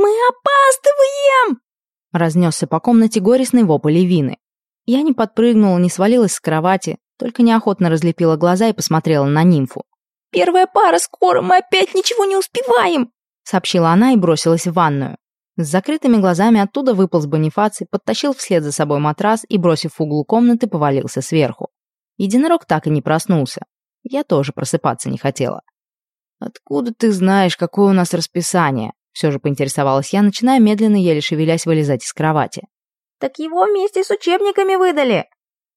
«Мы опаздываем!» Разнесся по комнате горестный вопль Левины. Я не подпрыгнула, не свалилась с кровати, только неохотно разлепила глаза и посмотрела на нимфу. «Первая пара скоро, мы опять ничего не успеваем!» сообщила она и бросилась в ванную. С закрытыми глазами оттуда выполз Бонифаций, подтащил вслед за собой матрас и, бросив в угол комнаты, повалился сверху. Единорог так и не проснулся. Я тоже просыпаться не хотела. «Откуда ты знаешь, какое у нас расписание?» Все же поинтересовалась я, начиная медленно, еле шевелясь, вылезать из кровати. «Так его вместе с учебниками выдали!»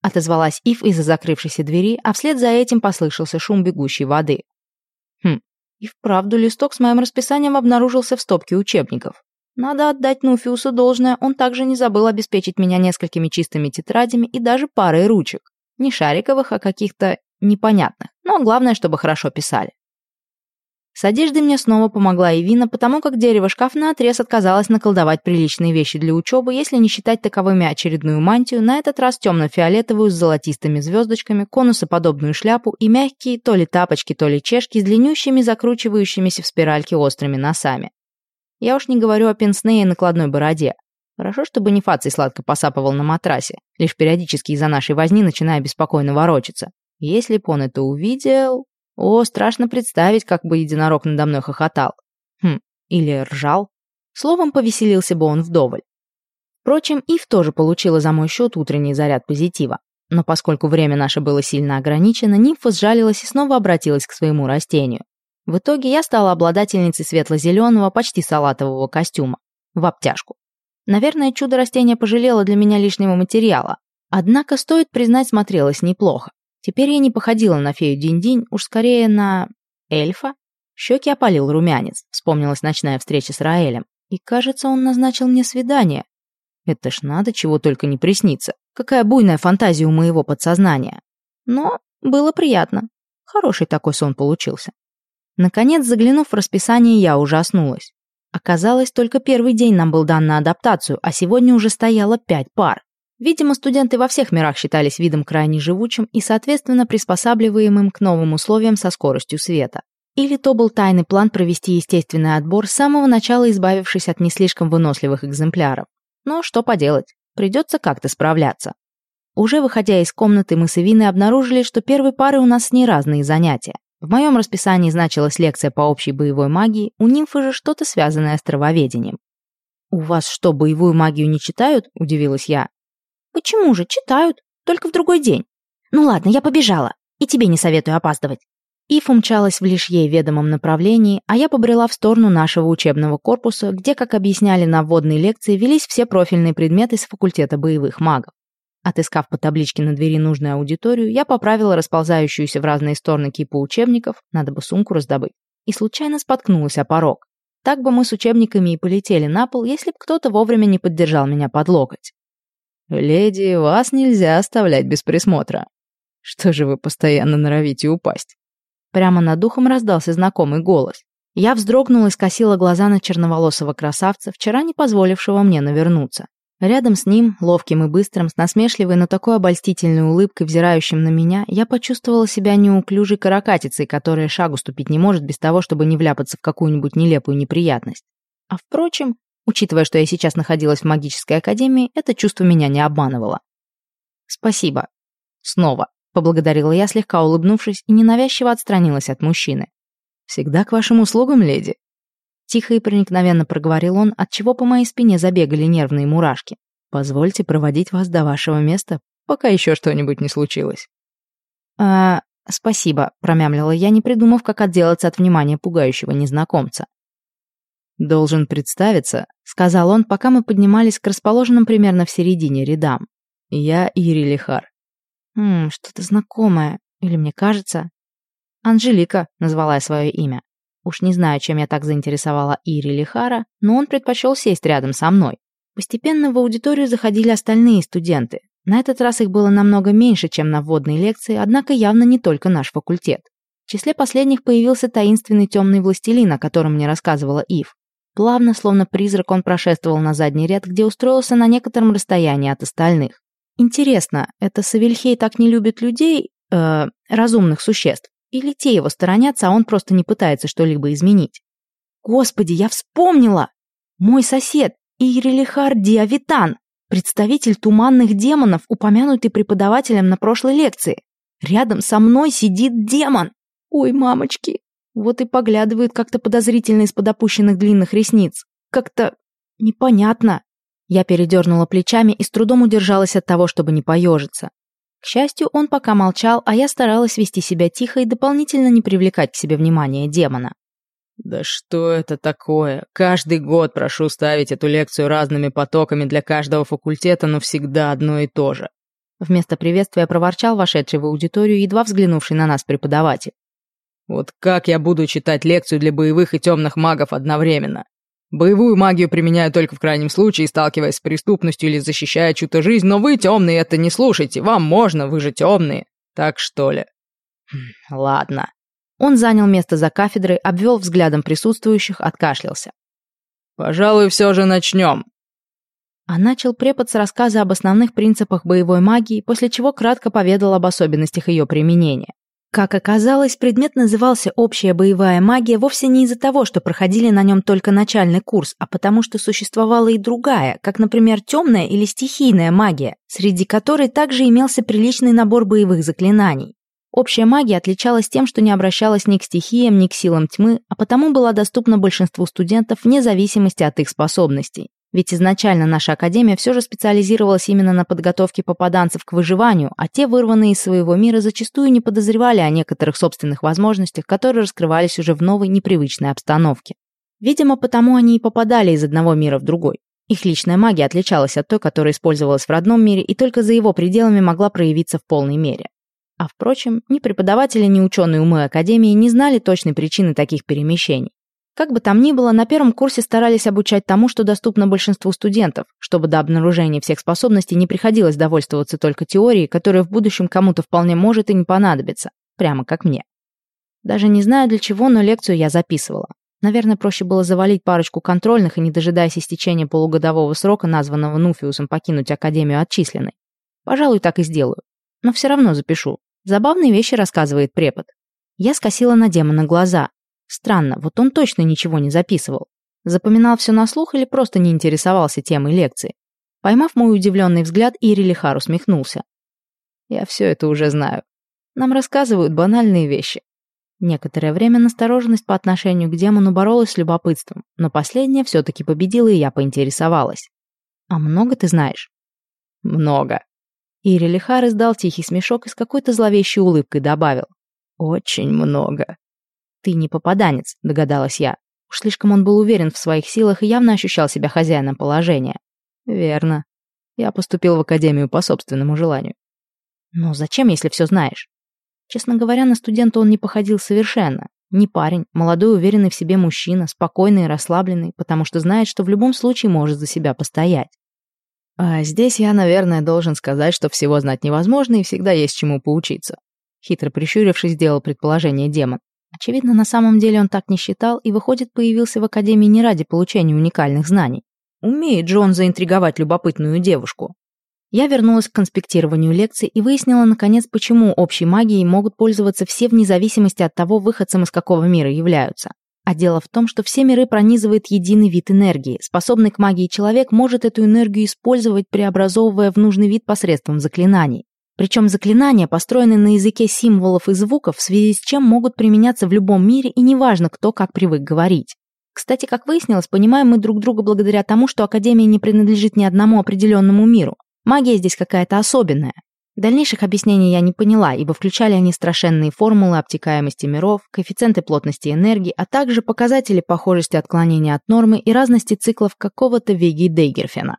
Отозвалась Ив из-за закрывшейся двери, а вслед за этим послышался шум бегущей воды. Хм, и вправду листок с моим расписанием обнаружился в стопке учебников. Надо отдать Нуфиусу должное, он также не забыл обеспечить меня несколькими чистыми тетрадями и даже парой ручек. Не шариковых, а каких-то непонятных, но главное, чтобы хорошо писали. С одеждой мне снова помогла Ивина, потому как дерево шкаф наотрез отказалось наколдовать приличные вещи для учебы, если не считать таковыми очередную мантию, на этот раз темно-фиолетовую с золотистыми звездочками, конусоподобную шляпу и мягкие то ли тапочки, то ли чешки с длиннющими закручивающимися в спиральке острыми носами. Я уж не говорю о пенсне и накладной бороде. Хорошо, что Бонифаций сладко посапывал на матрасе, лишь периодически из-за нашей возни начиная беспокойно ворочаться. Если б он это увидел... О, страшно представить, как бы единорог надо мной хохотал. Хм, или ржал. Словом, повеселился бы он вдоволь. Впрочем, Ив тоже получила за мой счет утренний заряд позитива. Но поскольку время наше было сильно ограничено, нимфа сжалилась и снова обратилась к своему растению. В итоге я стала обладательницей светло-зеленого, почти салатового костюма. В обтяжку. Наверное, чудо-растение пожалело для меня лишнего материала. Однако, стоит признать, смотрелось неплохо. Теперь я не походила на фею Динь-Динь, уж скорее на... эльфа. Щеки опалил румянец, вспомнилась ночная встреча с Раэлем. И, кажется, он назначил мне свидание. Это ж надо чего только не приснится. Какая буйная фантазия у моего подсознания. Но было приятно. Хороший такой сон получился. Наконец, заглянув в расписание, я ужаснулась. Оказалось, только первый день нам был дан на адаптацию, а сегодня уже стояло пять пар. Видимо, студенты во всех мирах считались видом крайне живучим и, соответственно, приспосабливаемым к новым условиям со скоростью света. Или то был тайный план провести естественный отбор, с самого начала избавившись от не слишком выносливых экземпляров. Но что поделать, придется как-то справляться. Уже выходя из комнаты, мы с Ивиной обнаружили, что первой пары у нас не разные занятия. В моем расписании значилась лекция по общей боевой магии, у нимфы же что-то связанное с травоведением. «У вас что, боевую магию не читают?» – удивилась я. «Почему же? Читают. Только в другой день. Ну ладно, я побежала. И тебе не советую опаздывать». Ив умчалась в лишь ей ведомом направлении, а я побрела в сторону нашего учебного корпуса, где, как объясняли на вводной лекции, велись все профильные предметы с факультета боевых магов. Отыскав по табличке на двери нужную аудиторию, я поправила расползающуюся в разные стороны кипу учебников, надо бы сумку раздобыть, и случайно споткнулась о порог. Так бы мы с учебниками и полетели на пол, если бы кто-то вовремя не поддержал меня под локоть. «Леди, вас нельзя оставлять без присмотра. Что же вы постоянно норовите упасть?» Прямо над духом раздался знакомый голос. Я вздрогнула и скосила глаза на черноволосого красавца, вчера не позволившего мне навернуться. Рядом с ним, ловким и быстрым, с насмешливой, но такой обольстительной улыбкой, взирающим на меня, я почувствовала себя неуклюжей каракатицей, которая шагу ступить не может без того, чтобы не вляпаться в какую-нибудь нелепую неприятность. А впрочем, Учитывая, что я сейчас находилась в магической академии, это чувство меня не обманывало. «Спасибо. Снова», — поблагодарила я, слегка улыбнувшись, и ненавязчиво отстранилась от мужчины. «Всегда к вашим услугам, леди». Тихо и проникновенно проговорил он, отчего по моей спине забегали нервные мурашки. «Позвольте проводить вас до вашего места, пока еще что-нибудь не случилось». «А, спасибо», — промямлила я, не придумав, как отделаться от внимания пугающего незнакомца. «Должен представиться», — сказал он, пока мы поднимались к расположенным примерно в середине рядам. «Я Ири Лихар». «Ммм, что-то знакомое. Или мне кажется?» «Анжелика», — назвала я свое имя. Уж не знаю, чем я так заинтересовала Ири Лихара, но он предпочел сесть рядом со мной. Постепенно в аудиторию заходили остальные студенты. На этот раз их было намного меньше, чем на вводной лекции, однако явно не только наш факультет. В числе последних появился таинственный темный властелин, о котором мне рассказывала Ив. Плавно, словно призрак, он прошествовал на задний ряд, где устроился на некотором расстоянии от остальных. Интересно, это Савельхей так не любит людей, э, разумных существ? Или те его сторонятся, а он просто не пытается что-либо изменить? Господи, я вспомнила! Мой сосед, Ирелихар Диавитан, представитель туманных демонов, упомянутый преподавателем на прошлой лекции. Рядом со мной сидит демон. Ой, мамочки. Вот и поглядывает как-то подозрительно из-под опущенных длинных ресниц. Как-то непонятно. Я передернула плечами и с трудом удержалась от того, чтобы не поежиться. К счастью, он пока молчал, а я старалась вести себя тихо и дополнительно не привлекать к себе внимания демона. «Да что это такое? Каждый год прошу ставить эту лекцию разными потоками для каждого факультета, но всегда одно и то же». Вместо приветствия проворчал вошедший в аудиторию, едва взглянувший на нас преподаватель. «Вот как я буду читать лекцию для боевых и темных магов одновременно? Боевую магию применяю только в крайнем случае, сталкиваясь с преступностью или защищая чью-то жизнь, но вы, темные, это не слушайте, вам можно, вы же темные. Так что ли?» хм, «Ладно», он занял место за кафедрой, обвел взглядом присутствующих, откашлялся. «Пожалуй, все же начнем». А начал препод с рассказа об основных принципах боевой магии, после чего кратко поведал об особенностях ее применения. Как оказалось, предмет назывался «Общая боевая магия» вовсе не из-за того, что проходили на нем только начальный курс, а потому что существовала и другая, как, например, темная или стихийная магия, среди которой также имелся приличный набор боевых заклинаний. Общая магия отличалась тем, что не обращалась ни к стихиям, ни к силам тьмы, а потому была доступна большинству студентов вне зависимости от их способностей. Ведь изначально наша академия все же специализировалась именно на подготовке попаданцев к выживанию, а те, вырванные из своего мира, зачастую не подозревали о некоторых собственных возможностях, которые раскрывались уже в новой, непривычной обстановке. Видимо, потому они и попадали из одного мира в другой. Их личная магия отличалась от той, которая использовалась в родном мире и только за его пределами могла проявиться в полной мере. А впрочем, ни преподаватели, ни ученые умы Академии не знали точной причины таких перемещений. Как бы там ни было, на первом курсе старались обучать тому, что доступно большинству студентов, чтобы до обнаружения всех способностей не приходилось довольствоваться только теорией, которая в будущем кому-то вполне может и не понадобиться, прямо как мне. Даже не знаю для чего, но лекцию я записывала. Наверное, проще было завалить парочку контрольных и, не дожидаясь истечения полугодового срока, названного Нуфиусом, покинуть Академию отчисленной. Пожалуй, так и сделаю но все равно запишу. Забавные вещи рассказывает препод. Я скосила на демона глаза. Странно, вот он точно ничего не записывал. Запоминал все на слух или просто не интересовался темой лекции. Поймав мой удивленный взгляд, Ири Лихар усмехнулся. Я все это уже знаю. Нам рассказывают банальные вещи. Некоторое время настороженность по отношению к демону боролась с любопытством, но последняя все-таки победила, и я поинтересовалась. «А много ты знаешь?» «Много», Ири Лихар издал тихий смешок и с какой-то зловещей улыбкой добавил. «Очень много». «Ты не попаданец», — догадалась я. Уж слишком он был уверен в своих силах и явно ощущал себя хозяином положения. «Верно. Я поступил в академию по собственному желанию». «Но зачем, если все знаешь?» Честно говоря, на студента он не походил совершенно. Не парень, молодой, уверенный в себе мужчина, спокойный и расслабленный, потому что знает, что в любом случае может за себя постоять. А здесь я, наверное, должен сказать, что всего знать невозможно и всегда есть чему поучиться. Хитро прищурившись, сделал предположение демон. Очевидно, на самом деле он так не считал и, выходит, появился в Академии не ради получения уникальных знаний. Умеет же он заинтриговать любопытную девушку. Я вернулась к конспектированию лекций и выяснила, наконец, почему общей магией могут пользоваться все вне зависимости от того, выходцем из какого мира являются. А дело в том, что все миры пронизывает единый вид энергии. Способный к магии человек может эту энергию использовать, преобразовывая в нужный вид посредством заклинаний. Причем заклинания построены на языке символов и звуков, в связи с чем могут применяться в любом мире, и неважно, кто как привык говорить. Кстати, как выяснилось, понимаем мы друг друга благодаря тому, что Академия не принадлежит ни одному определенному миру. Магия здесь какая-то особенная. Дальнейших объяснений я не поняла, ибо включали они страшенные формулы обтекаемости миров, коэффициенты плотности энергии, а также показатели похожести отклонения от нормы и разности циклов какого-то Веги Дейгерфена.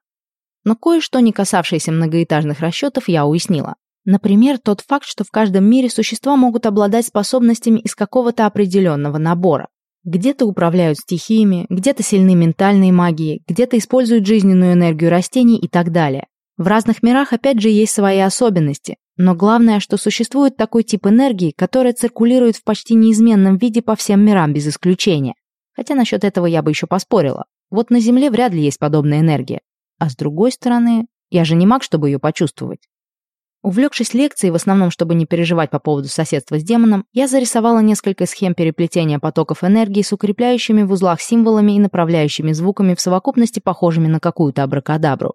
Но кое-что, не касавшееся многоэтажных расчетов, я уяснила. Например, тот факт, что в каждом мире существа могут обладать способностями из какого-то определенного набора. Где-то управляют стихиями, где-то сильны ментальной магией, где-то используют жизненную энергию растений и так далее. В разных мирах опять же есть свои особенности, но главное, что существует такой тип энергии, которая циркулирует в почти неизменном виде по всем мирам без исключения. Хотя насчет этого я бы еще поспорила. Вот на Земле вряд ли есть подобная энергия. А с другой стороны, я же не маг, чтобы ее почувствовать. Увлекшись лекцией, в основном, чтобы не переживать по поводу соседства с демоном, я зарисовала несколько схем переплетения потоков энергии с укрепляющими в узлах символами и направляющими звуками в совокупности похожими на какую-то абракадабру.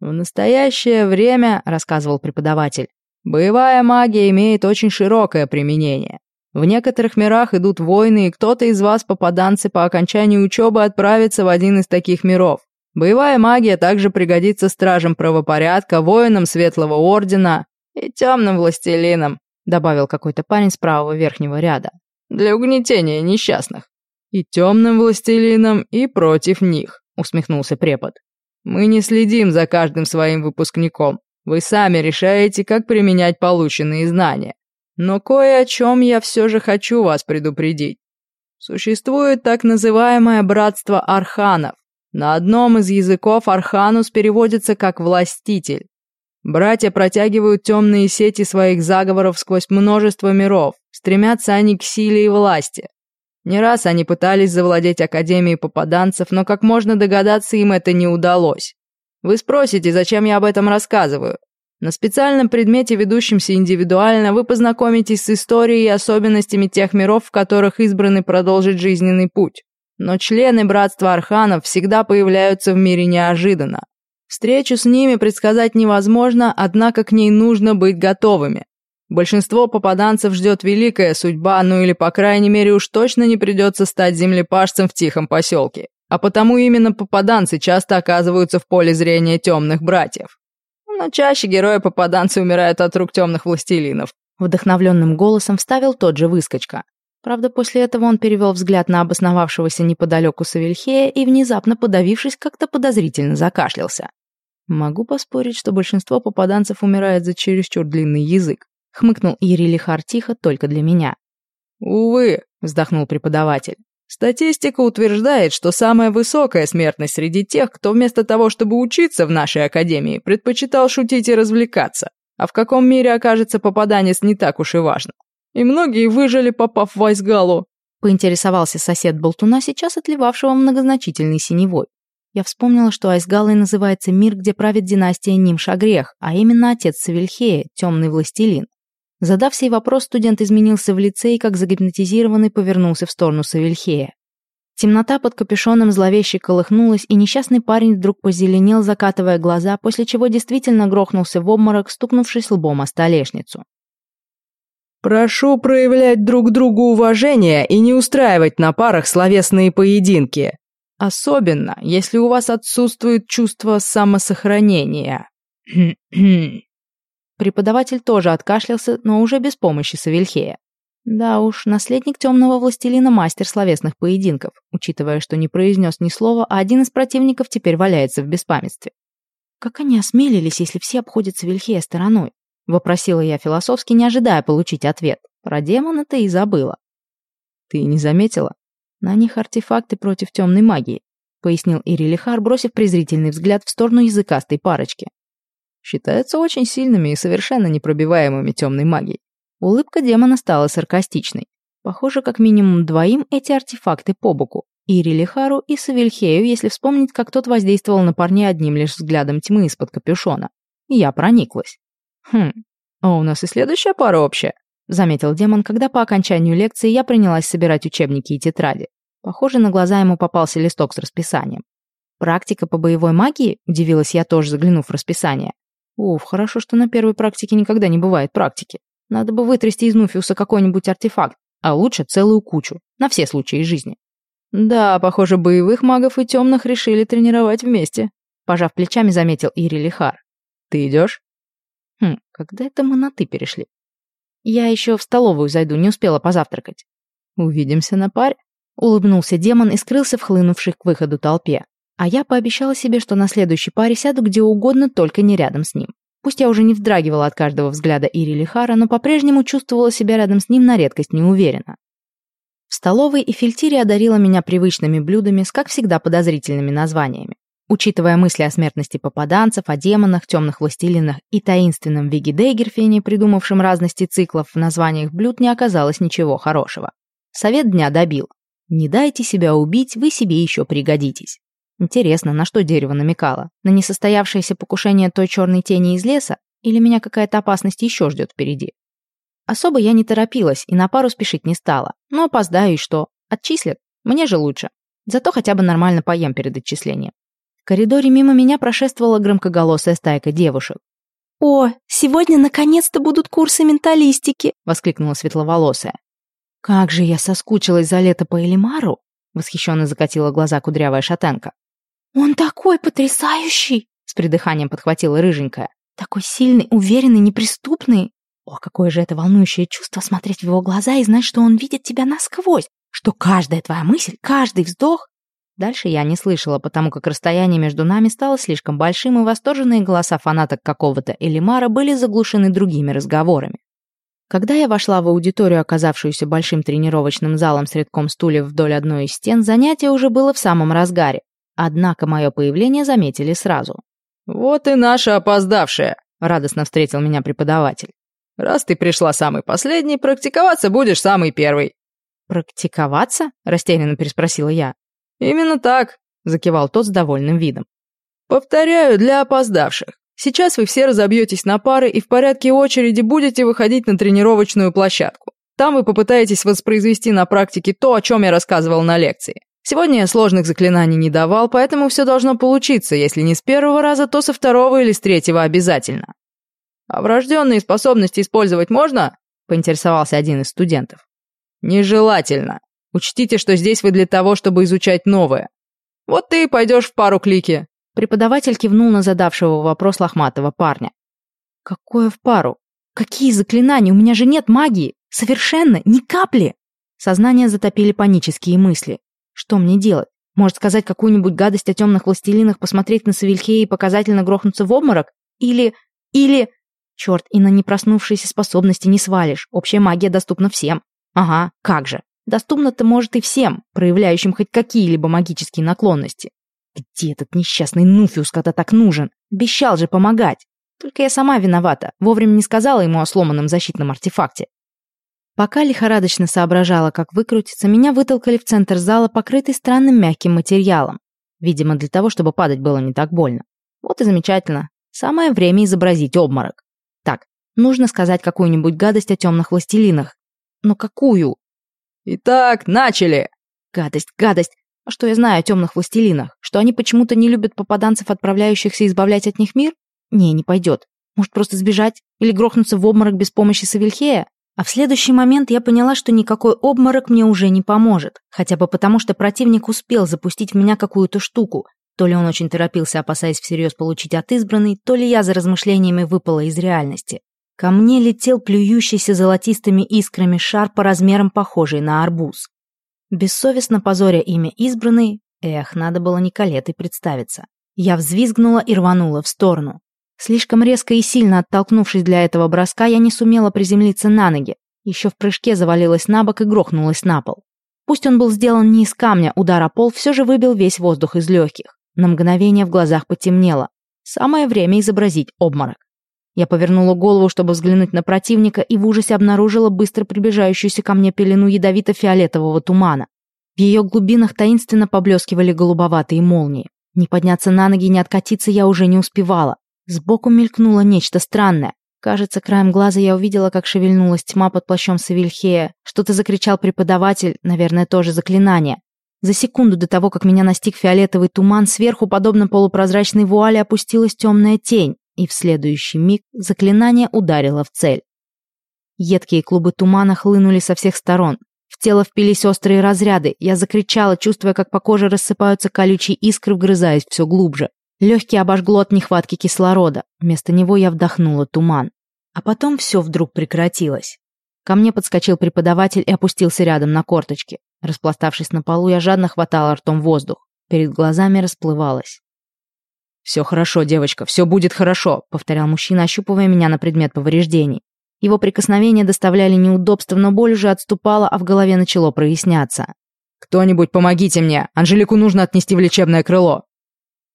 «В настоящее время», — рассказывал преподаватель, «боевая магия имеет очень широкое применение. В некоторых мирах идут войны, и кто-то из вас, попаданцы, по окончании учебы отправится в один из таких миров. Боевая магия также пригодится стражам правопорядка, воинам Светлого Ордена и темным властелинам», добавил какой-то парень с правого верхнего ряда. «Для угнетения несчастных. И темным властелинам, и против них», усмехнулся препод. «Мы не следим за каждым своим выпускником. Вы сами решаете, как применять полученные знания. Но кое о чем я все же хочу вас предупредить. Существует так называемое братство арханов. На одном из языков Арханус переводится как «властитель». Братья протягивают темные сети своих заговоров сквозь множество миров, стремятся они к силе и власти. Не раз они пытались завладеть Академией попаданцев, но, как можно догадаться, им это не удалось. Вы спросите, зачем я об этом рассказываю? На специальном предмете, ведущемся индивидуально, вы познакомитесь с историей и особенностями тех миров, в которых избраны продолжить жизненный путь. Но члены Братства Арханов всегда появляются в мире неожиданно. Встречу с ними предсказать невозможно, однако к ней нужно быть готовыми. Большинство попаданцев ждет великая судьба, ну или, по крайней мере, уж точно не придется стать землепашцем в тихом поселке. А потому именно попаданцы часто оказываются в поле зрения темных братьев. Но чаще герои-попаданцы умирают от рук темных властелинов. Вдохновленным голосом вставил тот же выскочка. Правда, после этого он перевел взгляд на обосновавшегося неподалеку Савельхея и, внезапно подавившись, как-то подозрительно закашлялся. «Могу поспорить, что большинство попаданцев умирает за чересчур длинный язык», хмыкнул Ирилихар тихо только для меня. «Увы», — вздохнул преподаватель. «Статистика утверждает, что самая высокая смертность среди тех, кто вместо того, чтобы учиться в нашей академии, предпочитал шутить и развлекаться. А в каком мире окажется попаданец не так уж и важно. И многие выжили, попав в Айсгалу. Поинтересовался сосед Болтуна, сейчас отливавшего многозначительной синевой. Я вспомнила, что Айсгалой называется мир, где правит династия Нимшагрех, а именно отец Савельхея, темный властелин. Задав сей вопрос, студент изменился в лице и, как загипнотизированный, повернулся в сторону Савельхея. Темнота под капюшоном зловеще колыхнулась, и несчастный парень вдруг позеленел, закатывая глаза, после чего действительно грохнулся в обморок, стукнувшись лбом о столешницу. Прошу проявлять друг другу уважение и не устраивать на парах словесные поединки. Особенно, если у вас отсутствует чувство самосохранения. Преподаватель тоже откашлялся, но уже без помощи Савельхея. Да уж, наследник темного властелина мастер словесных поединков, учитывая, что не произнес ни слова, а один из противников теперь валяется в беспамятстве. Как они осмелились, если все обходят Савельхея стороной? Вопросила я философски, не ожидая получить ответ. Про демона-то и забыла. «Ты не заметила? На них артефакты против темной магии», пояснил Ирилихар, бросив презрительный взгляд в сторону языкастой парочки. «Считаются очень сильными и совершенно непробиваемыми темной магией». Улыбка демона стала саркастичной. Похоже, как минимум двоим эти артефакты по боку. Ирилихару и Савельхею, если вспомнить, как тот воздействовал на парней одним лишь взглядом тьмы из-под капюшона. Я прониклась. «Хм, а у нас и следующая пара общая», — заметил демон, когда по окончанию лекции я принялась собирать учебники и тетради. Похоже, на глаза ему попался листок с расписанием. «Практика по боевой магии?» — удивилась я тоже, заглянув в расписание. «Уф, хорошо, что на первой практике никогда не бывает практики. Надо бы вытрясти из Нуфиуса какой-нибудь артефакт, а лучше целую кучу, на все случаи жизни». «Да, похоже, боевых магов и темных решили тренировать вместе», — пожав плечами, заметил Ири Лихар. «Ты идешь?» Хм, когда это мы на «ты» перешли? Я еще в столовую зайду, не успела позавтракать. Увидимся на паре. Улыбнулся демон и скрылся в хлынувшей к выходу толпе. А я пообещала себе, что на следующей паре сяду где угодно, только не рядом с ним. Пусть я уже не вздрагивала от каждого взгляда Ири Лихара, но по-прежнему чувствовала себя рядом с ним на редкость неуверенно. В столовой Эфельтири одарила меня привычными блюдами с, как всегда, подозрительными названиями. Учитывая мысли о смертности попаданцев, о демонах, темных властелинах и таинственном Виги Дейгерфене, придумавшем разности циклов в названиях блюд, не оказалось ничего хорошего. Совет дня добил. Не дайте себя убить, вы себе еще пригодитесь. Интересно, на что дерево намекало? На несостоявшееся покушение той черной тени из леса? Или меня какая-то опасность еще ждет впереди? Особо я не торопилась и на пару спешить не стала. Но опоздаю и что? Отчислят? Мне же лучше. Зато хотя бы нормально поем перед отчислением. Коридоре мимо меня прошествовала громкоголосая стайка девушек. «О, сегодня наконец-то будут курсы менталистики!» — воскликнула светловолосая. «Как же я соскучилась за лето по Элимару!» — восхищенно закатила глаза кудрявая шатенка. «Он такой потрясающий!» — с придыханием подхватила рыженькая. «Такой сильный, уверенный, неприступный!» О, какое же это волнующее чувство смотреть в его глаза и знать, что он видит тебя насквозь, что каждая твоя мысль, каждый вздох... Дальше я не слышала, потому как расстояние между нами стало слишком большим, и восторженные голоса фанаток какого-то Элимара были заглушены другими разговорами. Когда я вошла в аудиторию, оказавшуюся большим тренировочным залом с рядком стульев вдоль одной из стен, занятие уже было в самом разгаре. Однако мое появление заметили сразу. «Вот и наша опоздавшая», — радостно встретил меня преподаватель. Раз ты пришла самый последний, практиковаться будешь самый первый». «Практиковаться?» — растерянно переспросила я. «Именно так», — закивал тот с довольным видом. «Повторяю, для опоздавших. Сейчас вы все разобьетесь на пары и в порядке очереди будете выходить на тренировочную площадку. Там вы попытаетесь воспроизвести на практике то, о чем я рассказывал на лекции. Сегодня я сложных заклинаний не давал, поэтому все должно получиться, если не с первого раза, то со второго или с третьего обязательно. «А врожденные способности использовать можно?» — поинтересовался один из студентов. «Нежелательно. Учтите, что здесь вы для того, чтобы изучать новое. Вот ты и пойдешь в пару клики». Преподаватель кивнул на задавшего вопрос лохматого парня. «Какое в пару? Какие заклинания? У меня же нет магии. Совершенно, ни капли!» Сознание затопили панические мысли. Что мне делать? Может сказать какую-нибудь гадость о темных властелинах, посмотреть на Савельхея и показательно грохнуться в обморок? Или... или... Черт, и на непроснувшиеся способности не свалишь. Общая магия доступна всем. Ага, как же. Доступна-то может и всем, проявляющим хоть какие-либо магические наклонности. Где этот несчастный Нуфиус, когда так нужен? Обещал же помогать. Только я сама виновата, вовремя не сказала ему о сломанном защитном артефакте. Пока лихорадочно соображала, как выкрутиться, меня вытолкали в центр зала, покрытый странным мягким материалом. Видимо, для того, чтобы падать было не так больно. Вот и замечательно. Самое время изобразить обморок. Так, нужно сказать какую-нибудь гадость о темных властелинах. Но какую? Итак, начали! Гадость, гадость. А что я знаю о темных властелинах? Что они почему-то не любят попаданцев, отправляющихся избавлять от них мир? Не, не пойдет. Может, просто сбежать? Или грохнуться в обморок без помощи Савельхея? А в следующий момент я поняла, что никакой обморок мне уже не поможет. Хотя бы потому, что противник успел запустить в меня какую-то штуку. То ли он очень торопился, опасаясь всерьез получить от избранной, то ли я за размышлениями выпала из реальности. Ко мне летел плюющийся золотистыми искрами шар по размерам похожий на арбуз. Бессовестно позоря имя избранной, эх, надо было Николетой представиться. Я взвизгнула и рванула в сторону. Слишком резко и сильно оттолкнувшись для этого броска, я не сумела приземлиться на ноги. Еще в прыжке завалилась на бок и грохнулась на пол. Пусть он был сделан не из камня, удар о пол все же выбил весь воздух из легких. На мгновение в глазах потемнело. Самое время изобразить обморок. Я повернула голову, чтобы взглянуть на противника, и в ужасе обнаружила быстро приближающуюся ко мне пелену ядовито-фиолетового тумана. В ее глубинах таинственно поблескивали голубоватые молнии. Не подняться на ноги, не откатиться я уже не успевала. Сбоку мелькнуло нечто странное. Кажется, краем глаза я увидела, как шевельнулась тьма под плащом Савельхея. Что-то закричал преподаватель, наверное, тоже заклинание. За секунду до того, как меня настиг фиолетовый туман, сверху, подобно полупрозрачной вуале, опустилась темная тень, и в следующий миг заклинание ударило в цель. Едкие клубы тумана хлынули со всех сторон. В тело впились острые разряды. Я закричала, чувствуя, как по коже рассыпаются колючие искры, вгрызаясь все глубже. Легкие обожгло от нехватки кислорода. Вместо него я вдохнула туман. А потом все вдруг прекратилось. Ко мне подскочил преподаватель и опустился рядом на корточки. Распластавшись на полу, я жадно хватала ртом воздух. Перед глазами расплывалось. «Все хорошо, девочка, все будет хорошо», — повторял мужчина, ощупывая меня на предмет повреждений. Его прикосновения доставляли неудобства, но боль уже отступала, а в голове начало проясняться. «Кто-нибудь помогите мне! Анжелику нужно отнести в лечебное крыло!»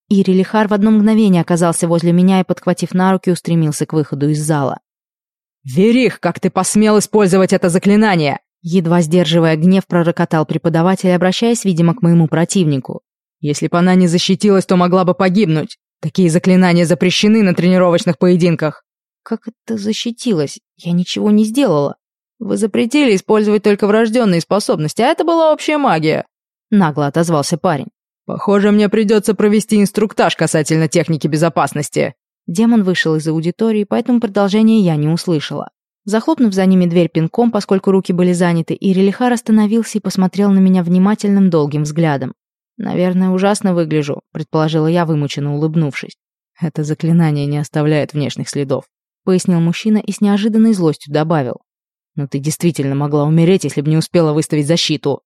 Ири Лихар в одно мгновение оказался возле меня и, подхватив на руки, устремился к выходу из зала. «Верих, как ты посмел использовать это заклинание!» Едва сдерживая гнев, пророкотал преподаватель, обращаясь, видимо, к моему противнику. «Если бы она не защитилась, то могла бы погибнуть. Такие заклинания запрещены на тренировочных поединках». как это защитилась? Я ничего не сделала. Вы запретили использовать только врожденные способности, а это была общая магия. Нагло отозвался парень. Похоже, мне придется провести инструктаж касательно техники безопасности. Демон вышел из аудитории, поэтому продолжения я не услышала. Захлопнув за ними дверь пинком, поскольку руки были заняты, Ирелихар остановился и посмотрел на меня внимательным долгим взглядом. «Наверное, ужасно выгляжу», — предположила я, вымученно улыбнувшись. «Это заклинание не оставляет внешних следов», — пояснил мужчина и с неожиданной злостью добавил. «Но ты действительно могла умереть, если бы не успела выставить защиту».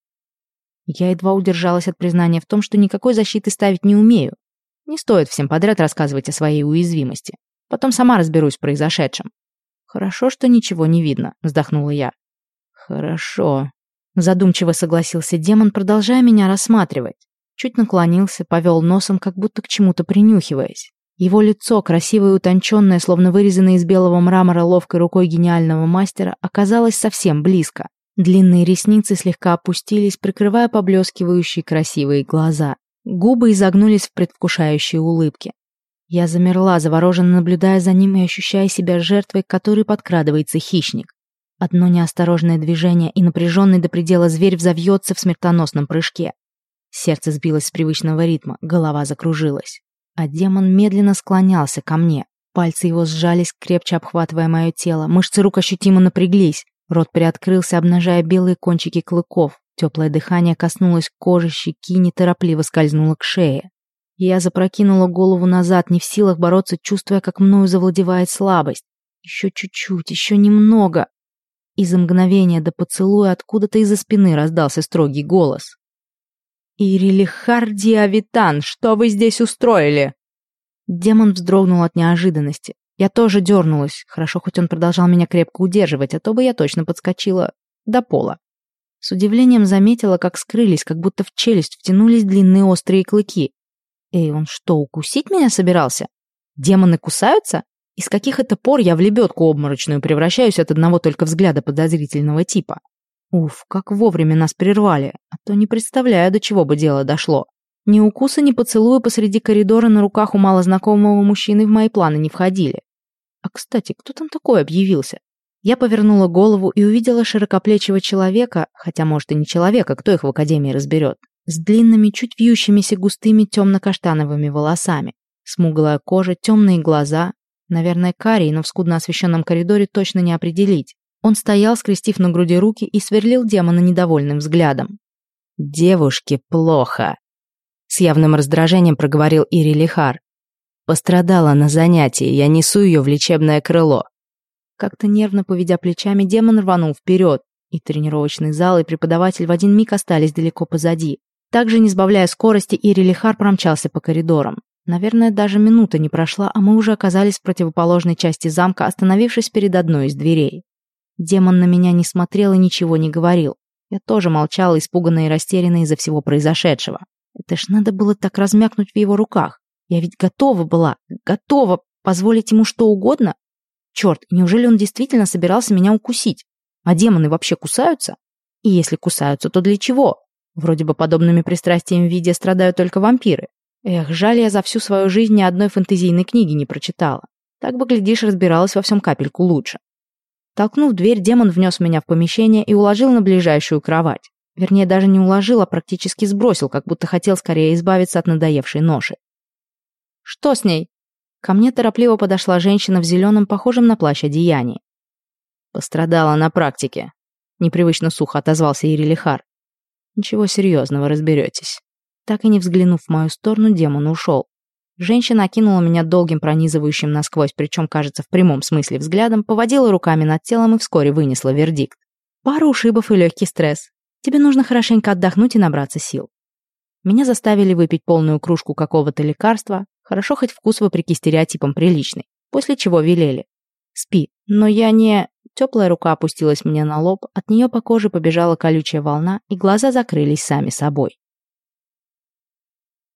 Я едва удержалась от признания в том, что никакой защиты ставить не умею. Не стоит всем подряд рассказывать о своей уязвимости. Потом сама разберусь в произошедшем. «Хорошо, что ничего не видно», — вздохнула я. «Хорошо», — задумчиво согласился демон, продолжая меня рассматривать. Чуть наклонился, повел носом, как будто к чему-то принюхиваясь. Его лицо, красивое и утонченное, словно вырезанное из белого мрамора ловкой рукой гениального мастера, оказалось совсем близко. Длинные ресницы слегка опустились, прикрывая поблескивающие красивые глаза. Губы изогнулись в предвкушающей улыбке. Я замерла, завороженно наблюдая за ним и ощущая себя жертвой, к которой подкрадывается хищник. Одно неосторожное движение, и напряженный до предела зверь взовьется в смертоносном прыжке. Сердце сбилось с привычного ритма, голова закружилась. А демон медленно склонялся ко мне. Пальцы его сжались, крепче обхватывая мое тело, мышцы рук ощутимо напряглись. Рот приоткрылся, обнажая белые кончики клыков. Теплое дыхание коснулось кожи, щеки неторопливо скользнуло к шее. Я запрокинула голову назад, не в силах бороться, чувствуя, как мною завладевает слабость. Еще чуть-чуть, еще немного. И за мгновение до поцелуя откуда-то из-за спины раздался строгий голос. «Ирилихарди Авитан, что вы здесь устроили?» Демон вздрогнул от неожиданности. Я тоже дернулась. Хорошо, хоть он продолжал меня крепко удерживать, а то бы я точно подскочила до пола. С удивлением заметила, как скрылись, как будто в челюсть втянулись длинные острые клыки. Эй, он что, укусить меня собирался? Демоны кусаются? Из каких это пор я в лебедку обморочную превращаюсь от одного только взгляда подозрительного типа? Уф, как вовремя нас прервали, а то не представляю, до чего бы дело дошло. Ни укуса, ни поцелуя посреди коридора на руках у малознакомого мужчины в мои планы не входили. А, кстати, кто там такой объявился? Я повернула голову и увидела широкоплечего человека, хотя, может, и не человека, кто их в академии разберет, с длинными, чуть вьющимися густыми темно-каштановыми волосами. Смуглая кожа, темные глаза. Наверное, карий, но в скудно освещенном коридоре точно не определить. Он стоял, скрестив на груди руки и сверлил демона недовольным взглядом. «Девушке плохо», — с явным раздражением проговорил Ири Лихар. «Пострадала на занятии, я несу ее в лечебное крыло». Как-то нервно поведя плечами, демон рванул вперед, и тренировочный зал, и преподаватель в один миг остались далеко позади. Также, не сбавляя скорости, Ири Лихар промчался по коридорам. Наверное, даже минута не прошла, а мы уже оказались в противоположной части замка, остановившись перед одной из дверей. Демон на меня не смотрел и ничего не говорил. Я тоже молчала, испуганная и растерянная из-за всего произошедшего. Это ж надо было так размякнуть в его руках. Я ведь готова была, готова позволить ему что угодно. Черт, неужели он действительно собирался меня укусить? А демоны вообще кусаются? И если кусаются, то для чего? Вроде бы подобными пристрастиями в виде страдают только вампиры. Эх, жаль, я за всю свою жизнь ни одной фэнтезийной книги не прочитала. Так бы, глядишь, разбиралась во всем капельку лучше. Толкнув дверь, демон внес меня в помещение и уложил на ближайшую кровать. Вернее, даже не уложил, а практически сбросил, как будто хотел скорее избавиться от надоевшей ноши. «Что с ней?» Ко мне торопливо подошла женщина в зеленом, похожем на плащ одеянии. «Пострадала на практике», — непривычно сухо отозвался Ирилихар. Ничего серьезного, разберетесь. Так и не взглянув в мою сторону, демон ушел. Женщина окинула меня долгим пронизывающим насквозь, причем, кажется, в прямом смысле взглядом, поводила руками над телом и вскоре вынесла вердикт. Пару ушибов и легкий стресс. Тебе нужно хорошенько отдохнуть и набраться сил. Меня заставили выпить полную кружку какого-то лекарства, хорошо хоть вкус вопреки стереотипам приличный, после чего велели. Спи, но я не... Теплая рука опустилась мне на лоб, от нее по коже побежала колючая волна, и глаза закрылись сами собой.